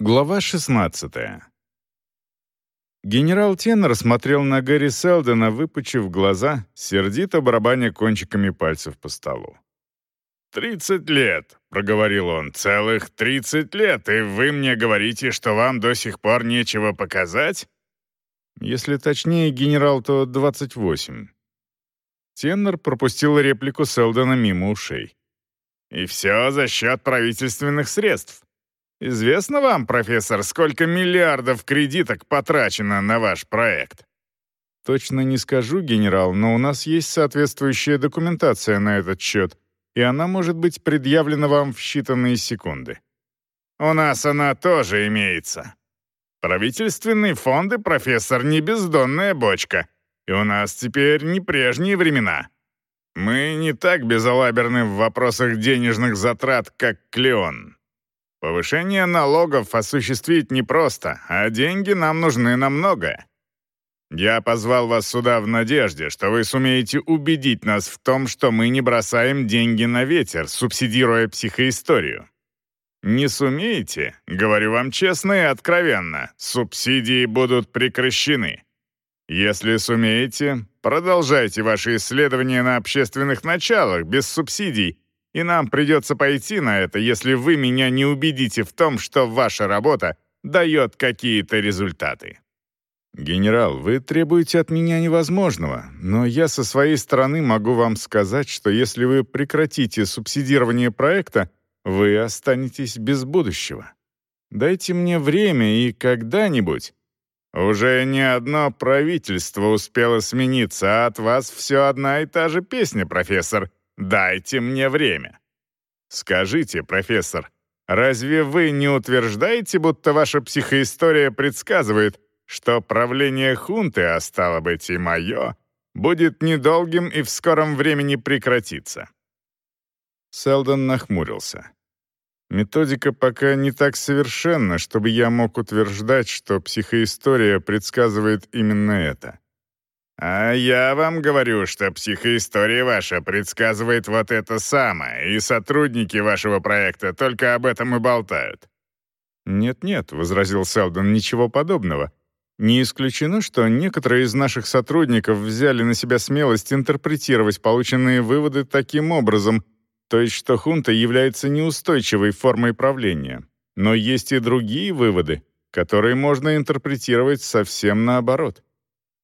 Глава 16. Генерал Теннер смотрел на Гэри Селдона, выпучив глаза, сердито барабаня кончиками пальцев по столу. «Тридцать лет», — проговорил он, — «целых тридцать лет, и вы мне говорите, что вам до сих пор нечего показать?» Если точнее, генерал, то двадцать восемь. Теннер пропустил реплику Селдона мимо ушей. «И все за счет правительственных средств. Известно вам, профессор, сколько миллиардов кредиток потрачено на ваш проект? Точно не скажу, генерал, но у нас есть соответствующая документация на этот счет, и она может быть предъявлена вам в считанные секунды. У нас она тоже имеется. Правительственные фонды, профессор, не бездонная бочка, и у нас теперь не прежние времена. Мы не так безалаберны в вопросах денежных затрат, как Клеон. Повышение налогов осуществить непросто, а деньги нам нужны намного. Я позвал вас сюда в надежде, что вы сумеете убедить нас в том, что мы не бросаем деньги на ветер, субсидируя психоисторию. Не сумеете, говорю вам честно и откровенно, субсидии будут прекращены. Если сумеете, продолжайте ваши исследования на общественных началах без субсидий и нам придется пойти на это, если вы меня не убедите в том, что ваша работа дает какие-то результаты. «Генерал, вы требуете от меня невозможного, но я со своей стороны могу вам сказать, что если вы прекратите субсидирование проекта, вы останетесь без будущего. Дайте мне время, и когда-нибудь...» «Уже не одно правительство успело смениться, а от вас все одна и та же песня, профессор. Дайте мне время. Скажите, профессор, разве вы не утверждаете, будто ваша психоистория предсказывает, что правление хунты, а стало быть и мое, будет недолгим и в скором времени прекратится?» Селдон нахмурился. Методика пока не так совершенна, чтобы я мог утверждать, что психоистория предсказывает именно это. «А я вам говорю, что психоистория ваша предсказывает вот это самое, и сотрудники вашего проекта только об этом и болтают». «Нет-нет», — возразил Селдон, — «ничего подобного. Не исключено, что некоторые из наших сотрудников взяли на себя смелость интерпретировать полученные выводы таким образом, то есть что хунта является неустойчивой формой правления. Но есть и другие выводы, которые можно интерпретировать совсем наоборот».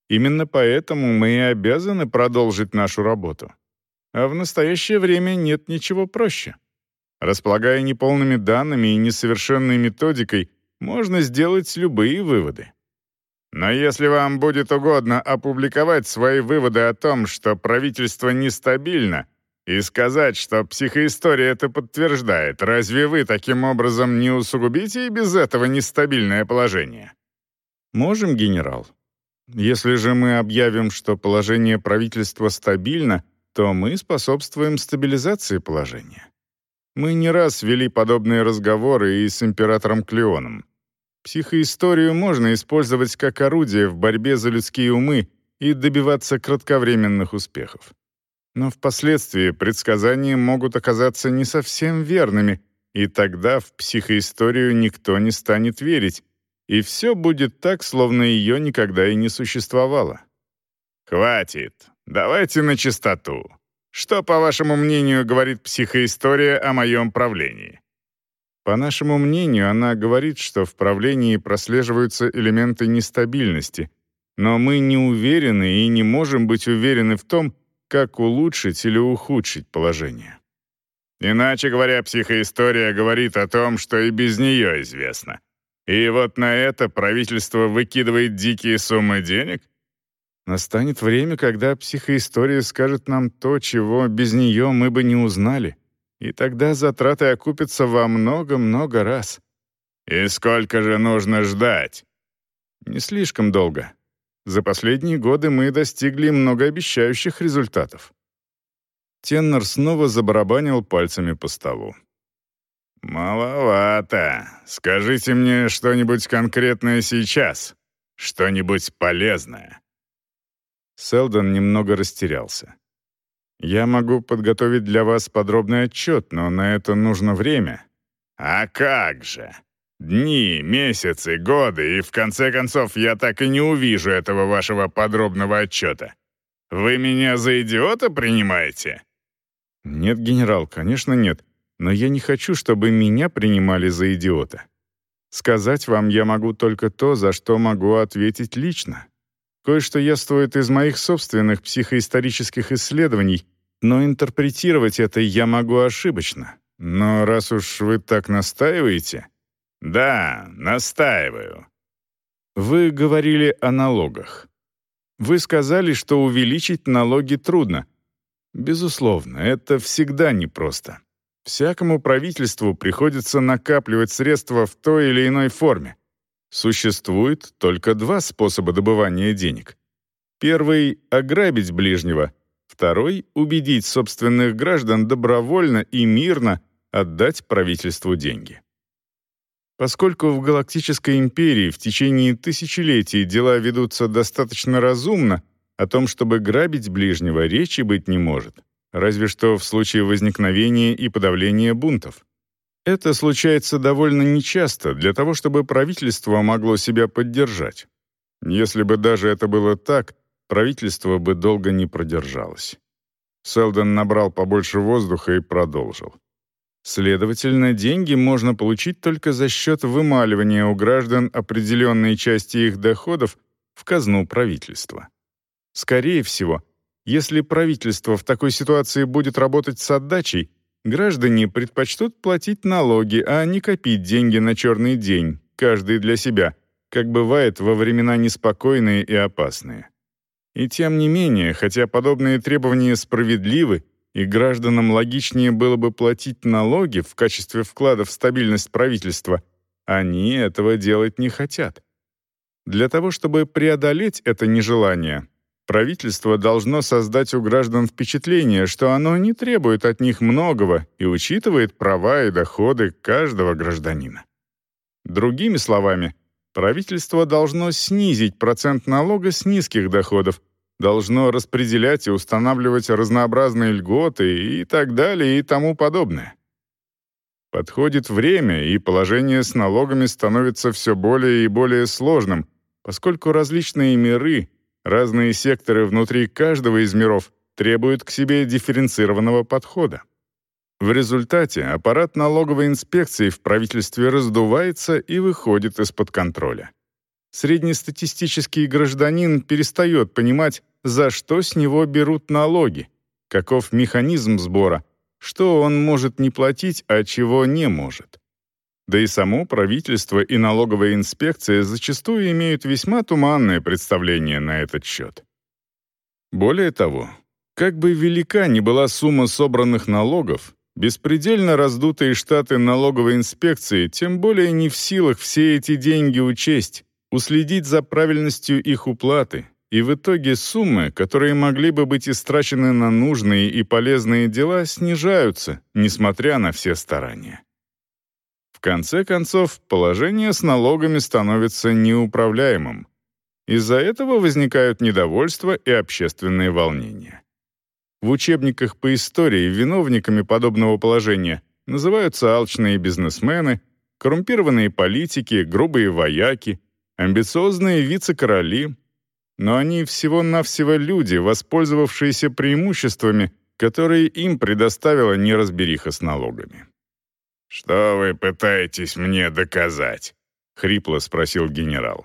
Именно поэтому мы и обязаны продолжить нашу работу. А в настоящее время нет ничего проще. Располагая неполными данными и несовершенной методикой, можно сделать любые выводы. Но если вам будет угодно опубликовать свои выводы о том, что правительство нестабильно, и сказать, что психоистория это подтверждает, разве вы таким образом не усугубите и без этого нестабильное положение? Можем, генерал, если же мы объявим, что положение правительства стабильно, то мы способствуем стабилизации положения. Мы не раз вели подобные разговоры и с императором Клеоном. Психоисторию можно использовать как орудие в борьбе за людские умы и добиваться кратковременных успехов. Но впоследствии предсказания могут оказаться не совсем верными, и тогда в психоисторию никто не станет верить, и все будет так, словно ее никогда и не существовало. «Хватит. Давайте на чистоту. Что, по вашему мнению, говорит психоистория о моем правлении?» По нашему мнению, она говорит, что в правлении прослеживаются элементы нестабильности, но мы не уверены и не можем быть уверены в том, как улучшить или ухудшить положение. Иначе говоря, психоистория говорит о том, что и без нее известно — и вот на это правительство выкидывает дикие суммы денег? Настанет время, когда психоистория скажет нам то, чего без нее мы бы не узнали. И тогда затраты окупятся во много-много раз. И сколько же нужно ждать? Не слишком долго. За последние годы мы достигли многообещающих результатов. Теннер снова забарабанил пальцами по столу. «Маловато. Скажите мне что-нибудь конкретное сейчас. Что-нибудь полезное». Селдон немного растерялся. «Я могу подготовить для вас подробный отчет, но на это нужно время». «А как же? Дни, месяцы, годы, и в конце концов я так и не увижу этого вашего подробного отчета. Вы меня за идиота принимаете?» «Нет, генерал, конечно нет. Но я не хочу, чтобы меня принимали за идиота. Сказать вам я могу только то, за что могу ответить лично. Кое-что яствует из моих собственных психоисторических исследований, но интерпретировать это я могу ошибочно. Но раз уж вы так настаиваете... Да, настаиваю. Вы говорили о налогах. Вы сказали, что увеличить налоги трудно. Безусловно, это всегда непросто. Всякому правительству приходится накапливать средства в той или иной форме. Существует только два способа добывания денег. Первый — ограбить ближнего. Второй — убедить собственных граждан добровольно и мирно отдать правительству деньги. Поскольку в Галактической империи в течение тысячелетий дела ведутся достаточно разумно, о том, чтобы грабить ближнего, речи быть не может разве что в случае возникновения и подавления бунтов. Это случается довольно нечасто для того, чтобы правительство могло себя поддержать. Если бы даже это было так, правительство бы долго не продержалось. Селдон набрал побольше воздуха и продолжил. Следовательно, деньги можно получить только за счет вымаливания у граждан определенной части их доходов в казну правительства. Скорее всего, если правительство в такой ситуации будет работать с отдачей, граждане предпочтут платить налоги, а не копить деньги на черный день, каждый для себя, как бывает во времена неспокойные и опасные. И тем не менее, хотя подобные требования справедливы, и гражданам логичнее было бы платить налоги в качестве вклада в стабильность правительства, они этого делать не хотят. Для того, чтобы преодолеть это нежелание, Правительство должно создать у граждан впечатление, что оно не требует от них многого и учитывает права и доходы каждого гражданина. Другими словами, правительство должно снизить процент налога с низких доходов, должно распределять и устанавливать разнообразные льготы и так далее и тому подобное. Подходит время, и положение с налогами становится все более и более сложным, поскольку различные миры Разные секторы внутри каждого из миров требуют к себе дифференцированного подхода. В результате аппарат налоговой инспекции в правительстве раздувается и выходит из-под контроля. Среднестатистический гражданин перестает понимать, за что с него берут налоги, каков механизм сбора, что он может не платить, а чего не может. Да и само правительство и налоговая инспекция зачастую имеют весьма туманное представление на этот счет. Более того, как бы велика ни была сумма собранных налогов, беспредельно раздутые штаты налоговой инспекции тем более не в силах все эти деньги учесть, уследить за правильностью их уплаты, и в итоге суммы, которые могли бы быть истрачены на нужные и полезные дела, снижаются, несмотря на все старания конце концов, положение с налогами становится неуправляемым. Из-за этого возникают недовольство и общественные волнения. В учебниках по истории виновниками подобного положения называются алчные бизнесмены, коррумпированные политики, грубые вояки, амбициозные вице-короли, но они всего-навсего люди, воспользовавшиеся преимуществами, которые им предоставила неразбериха с налогами. «Что вы пытаетесь мне доказать?» — хрипло спросил генерал.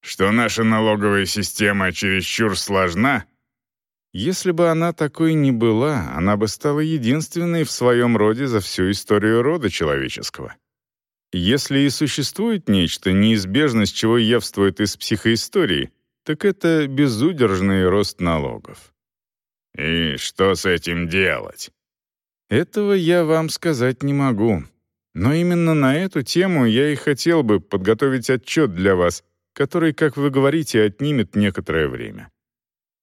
«Что наша налоговая система чересчур сложна?» Если бы она такой не была, она бы стала единственной в своем роде за всю историю рода человеческого. Если и существует нечто, неизбежность чего явствует из психоистории, так это безудержный рост налогов. «И что с этим делать?» «Этого я вам сказать не могу. Но именно на эту тему я и хотел бы подготовить отчет для вас, который, как вы говорите, отнимет некоторое время.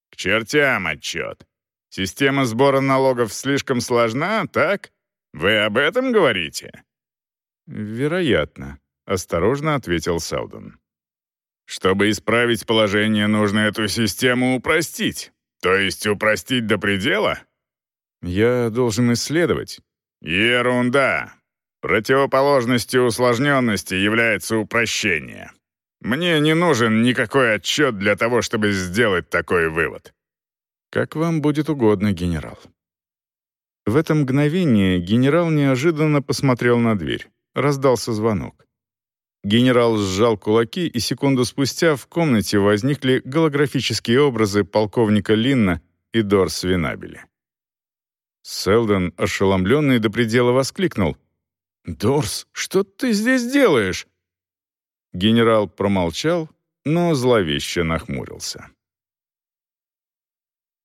К чертям отчет. Система сбора налогов слишком сложна, так? Вы об этом говорите? Вероятно, осторожно ответил Сауден. Чтобы исправить положение, нужно эту систему упростить. То есть упростить до предела? Я должен исследовать. Ерунда. Противоположностью усложненности является упрощение. Мне не нужен никакой отчет для того, чтобы сделать такой вывод. Как вам будет угодно, генерал. В это мгновение генерал неожиданно посмотрел на дверь. Раздался звонок. Генерал сжал кулаки, и секунду спустя в комнате возникли голографические образы полковника Линна и Дорс Винабели. Селдон, ошеломленный до предела, воскликнул. «Дорс, что ты здесь делаешь?» Генерал промолчал, но зловеще нахмурился.